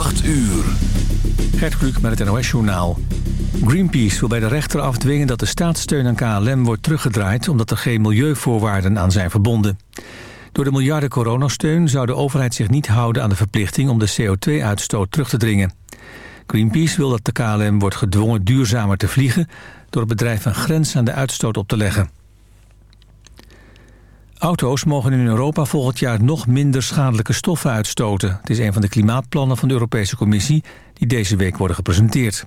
8 uur. Gert Kluk met het NOS-journaal. Greenpeace wil bij de rechter afdwingen dat de staatssteun aan KLM wordt teruggedraaid... omdat er geen milieuvoorwaarden aan zijn verbonden. Door de miljarden coronasteun zou de overheid zich niet houden aan de verplichting... om de CO2-uitstoot terug te dringen. Greenpeace wil dat de KLM wordt gedwongen duurzamer te vliegen... door het bedrijf een grens aan de uitstoot op te leggen. Auto's mogen in Europa volgend jaar nog minder schadelijke stoffen uitstoten. Het is een van de klimaatplannen van de Europese Commissie... die deze week worden gepresenteerd.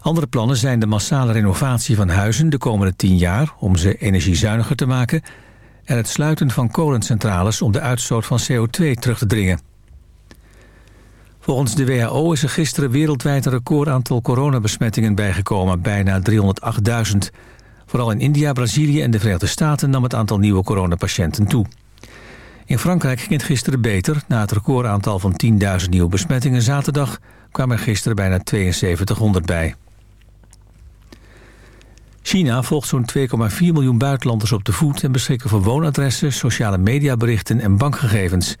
Andere plannen zijn de massale renovatie van huizen de komende 10 jaar... om ze energiezuiniger te maken... en het sluiten van kolencentrales om de uitstoot van CO2 terug te dringen. Volgens de WHO is er gisteren wereldwijd een recordaantal coronabesmettingen bijgekomen, bijna 308.000. Vooral in India, Brazilië en de Verenigde Staten nam het aantal nieuwe coronapatiënten toe. In Frankrijk ging het gisteren beter. Na het recordaantal van 10.000 nieuwe besmettingen zaterdag kwamen er gisteren bijna 7200 bij. China volgt zo'n 2,4 miljoen buitenlanders op de voet... en beschikt over woonadressen, sociale mediaberichten en bankgegevens.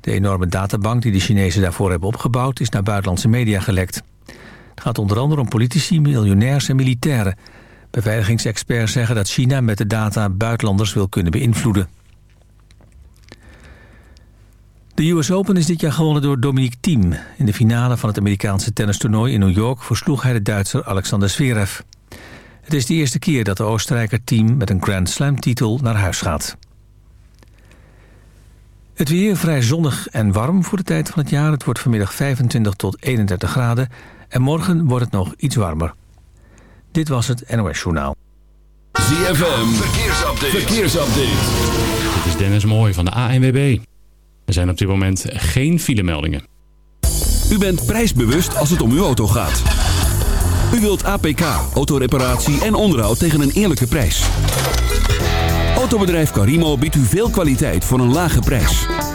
De enorme databank die de Chinezen daarvoor hebben opgebouwd... is naar buitenlandse media gelekt. Het gaat onder andere om politici, miljonairs en militairen. Beveiligingsexperts zeggen dat China met de data buitenlanders wil kunnen beïnvloeden. De US Open is dit jaar gewonnen door Dominic Thiem. In de finale van het Amerikaanse tennistoernooi in New York... versloeg hij de Duitser Alexander Zverev. Het is de eerste keer dat de Oostenrijker team met een Grand Slam-titel naar huis gaat. Het weer vrij zonnig en warm voor de tijd van het jaar. Het wordt vanmiddag 25 tot 31 graden. En morgen wordt het nog iets warmer. Dit was het NOS Journaal. ZFM, verkeersupdate. verkeersupdate. Dit is Dennis Mooij van de ANWB. Er zijn op dit moment geen filemeldingen. U bent prijsbewust als het om uw auto gaat. U wilt APK, autoreparatie en onderhoud tegen een eerlijke prijs. Autobedrijf Carimo biedt u veel kwaliteit voor een lage prijs.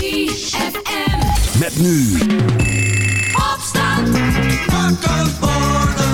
ZFM. Met nu. Opstand. Wakker worden.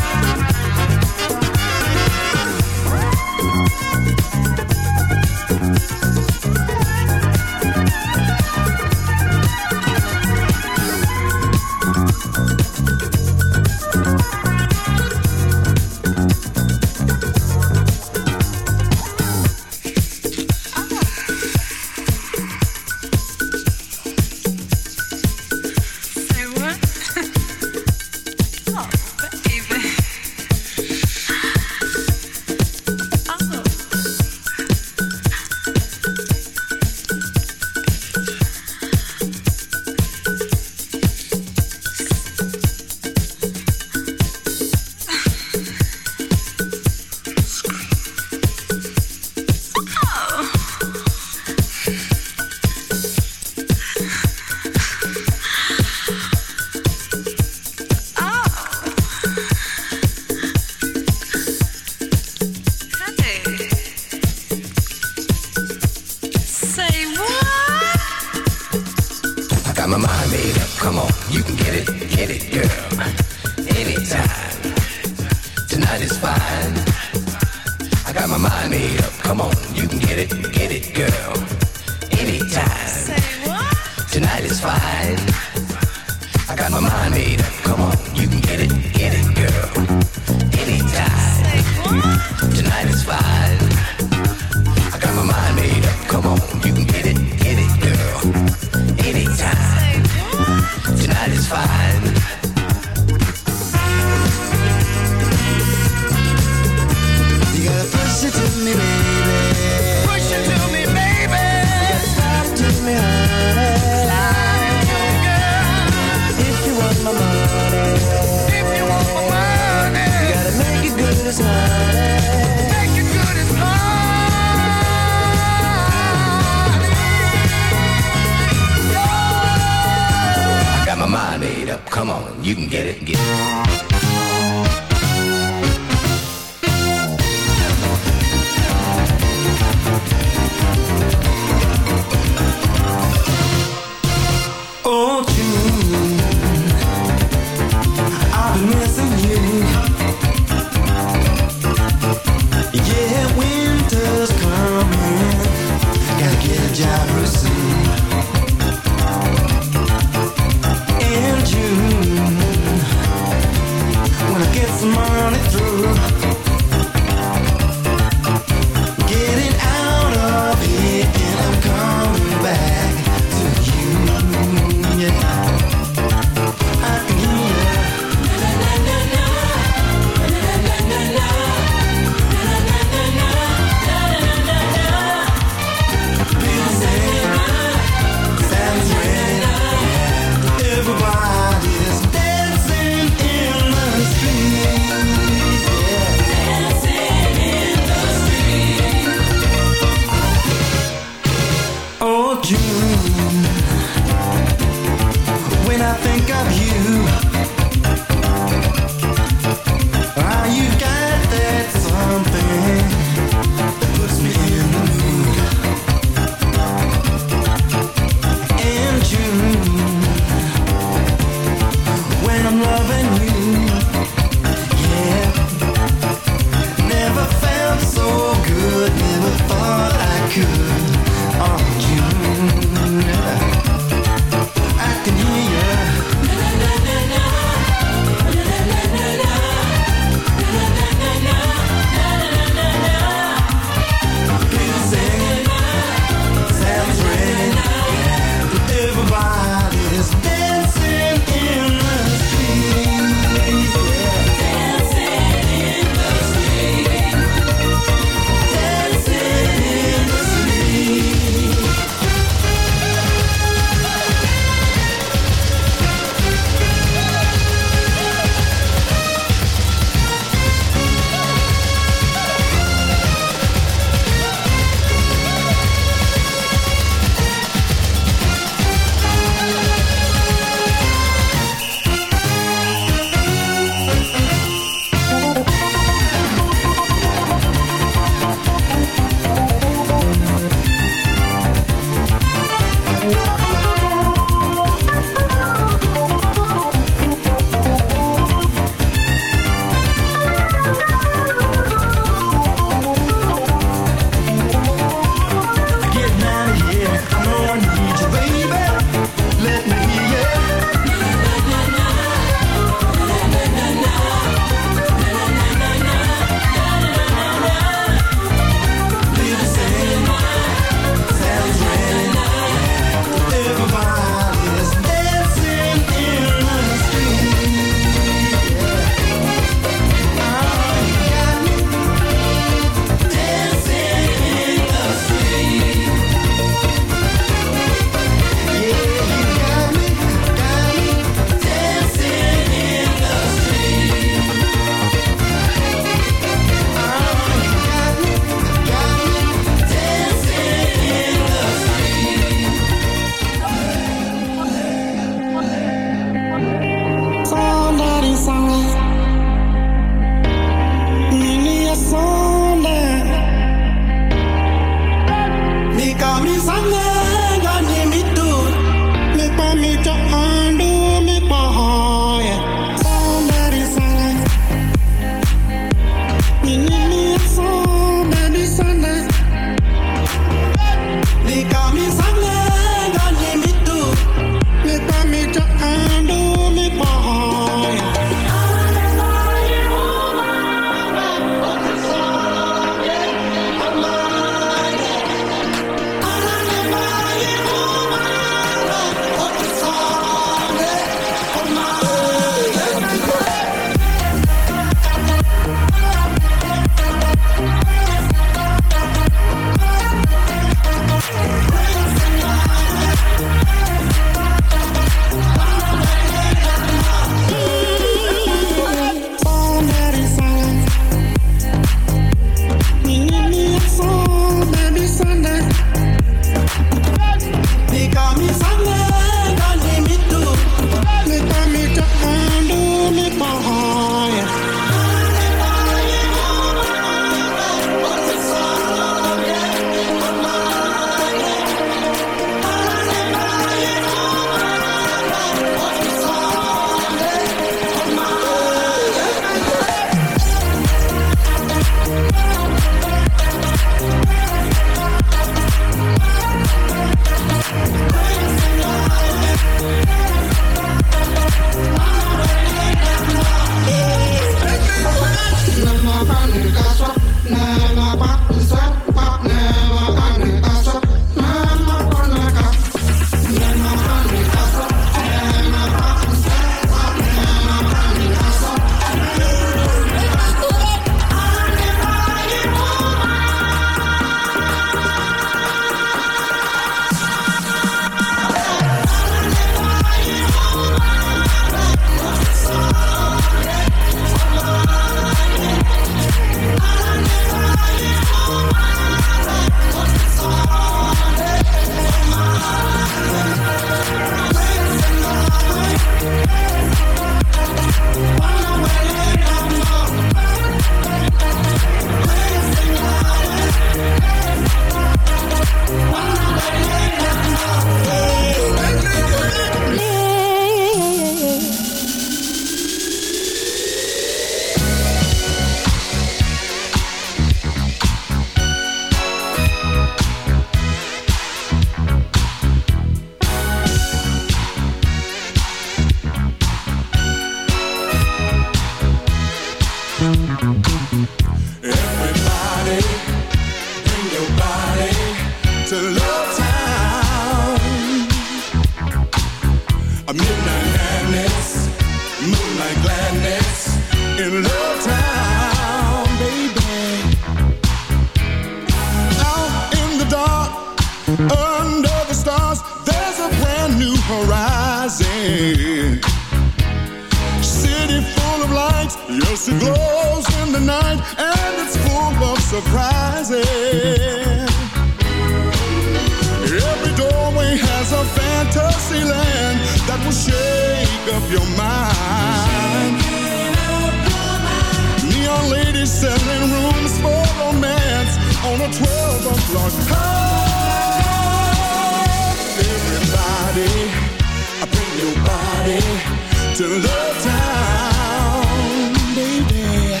to Love Town, baby.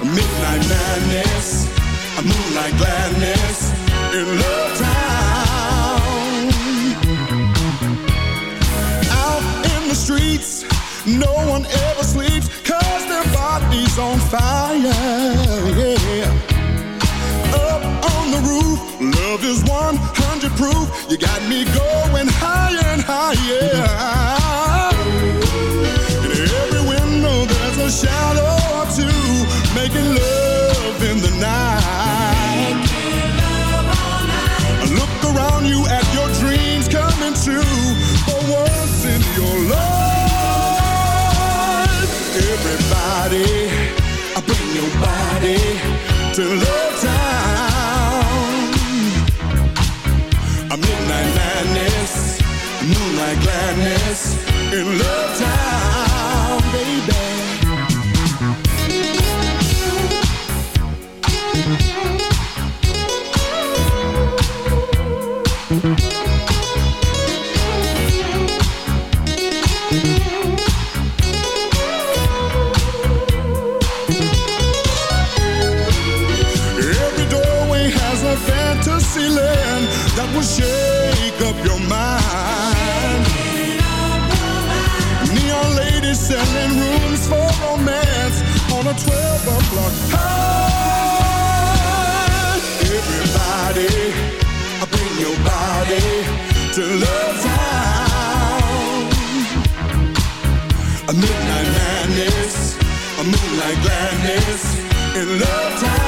Midnight madness, moonlight gladness in Love Town. Out in the streets, no one ever their body's on fire, yeah. Up on the roof, love is 100 proof, you got me going higher and higher. love time, baby. Every doorway has a fantasy land that was shared midnight madness, a moonlight gladness in love time.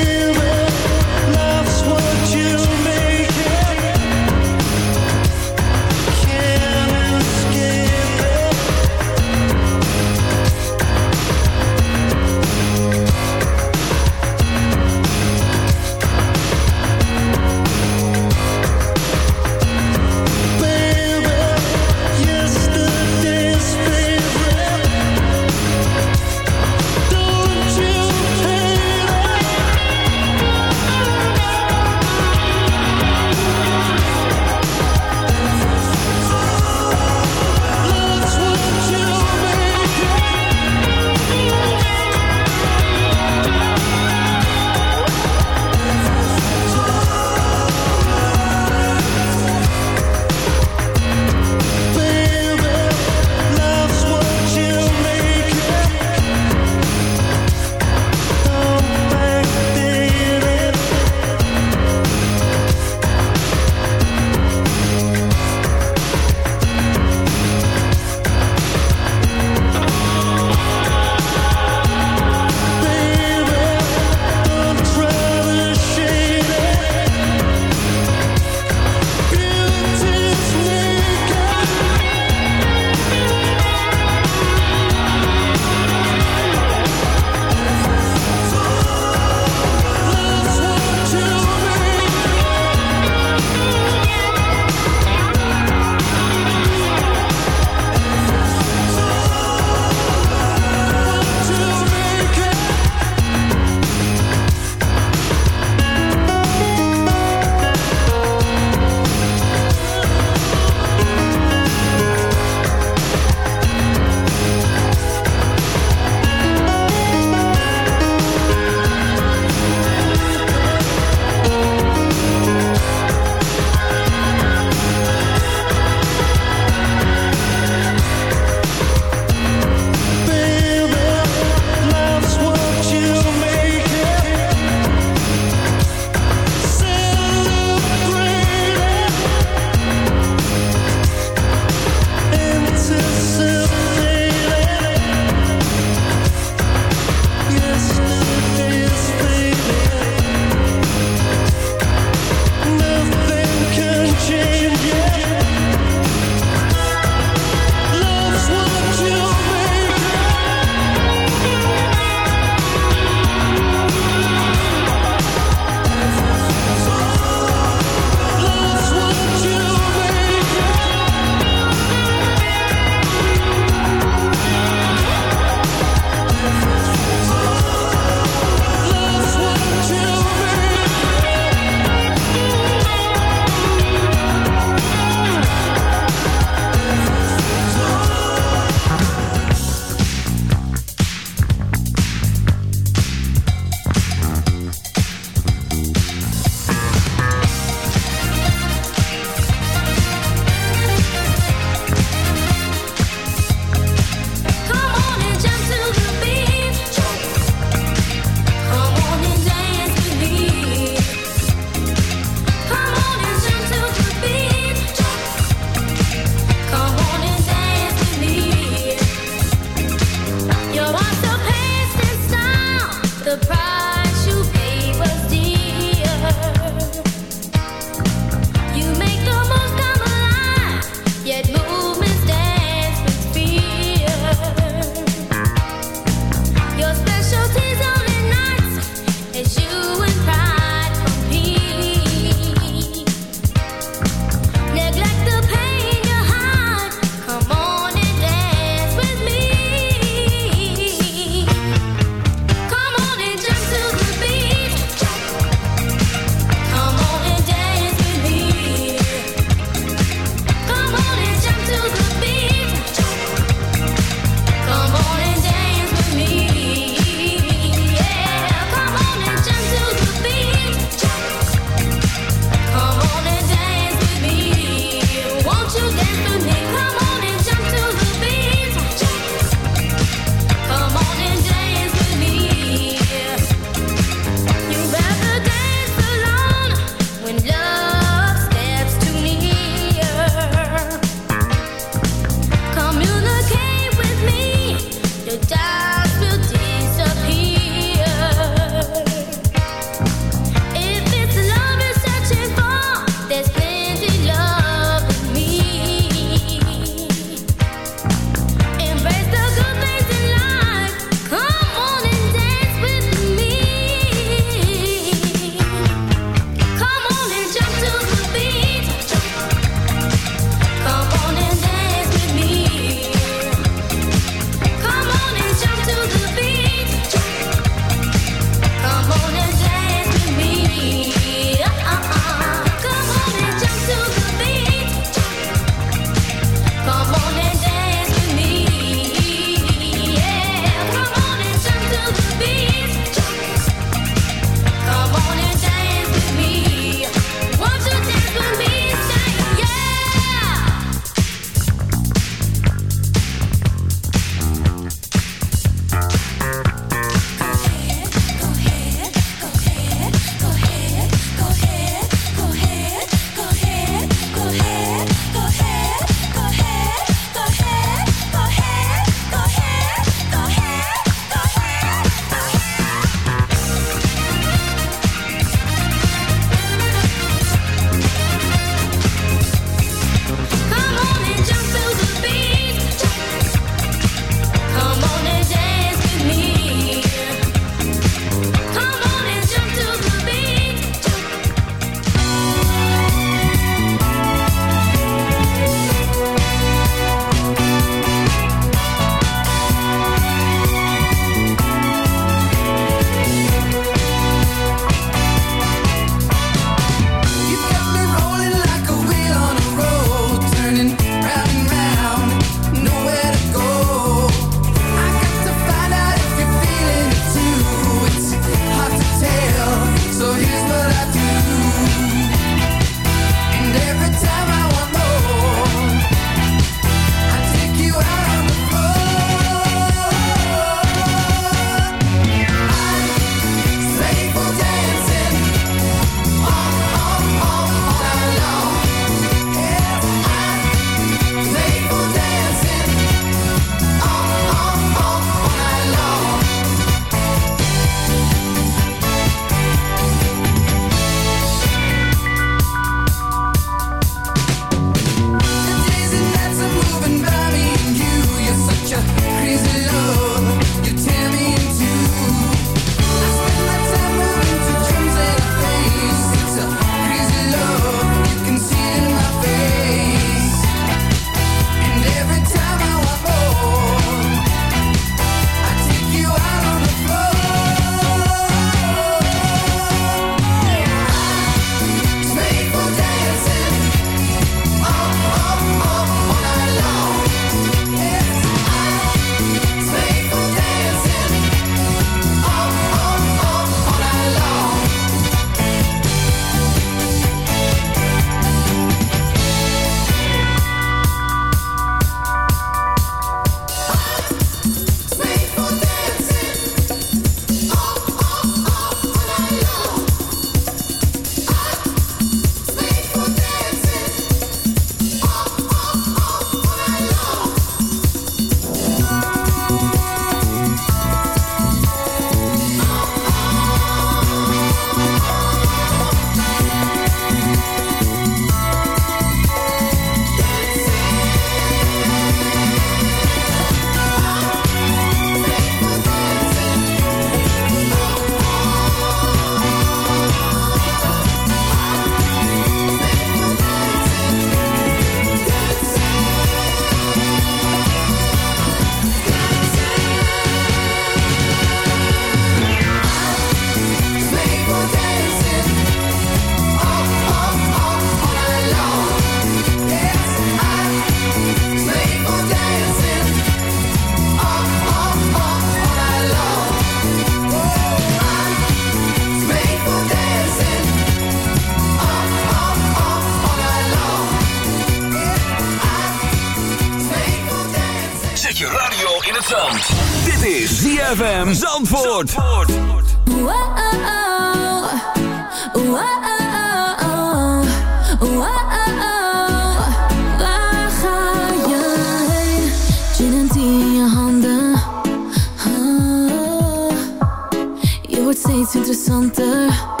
Steeds interessanter.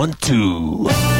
One, two.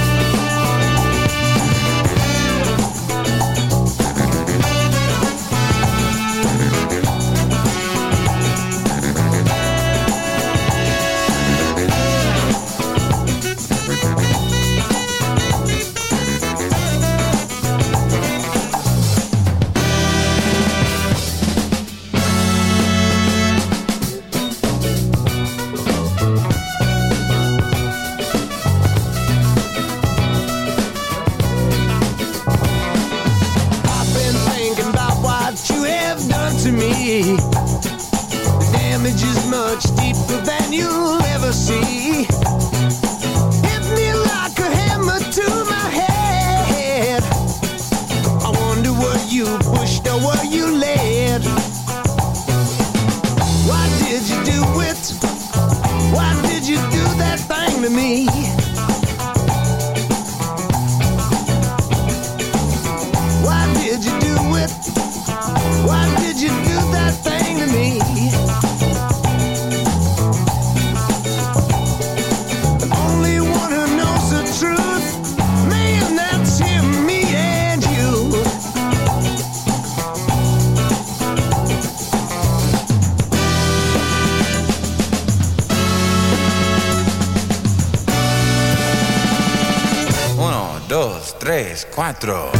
4.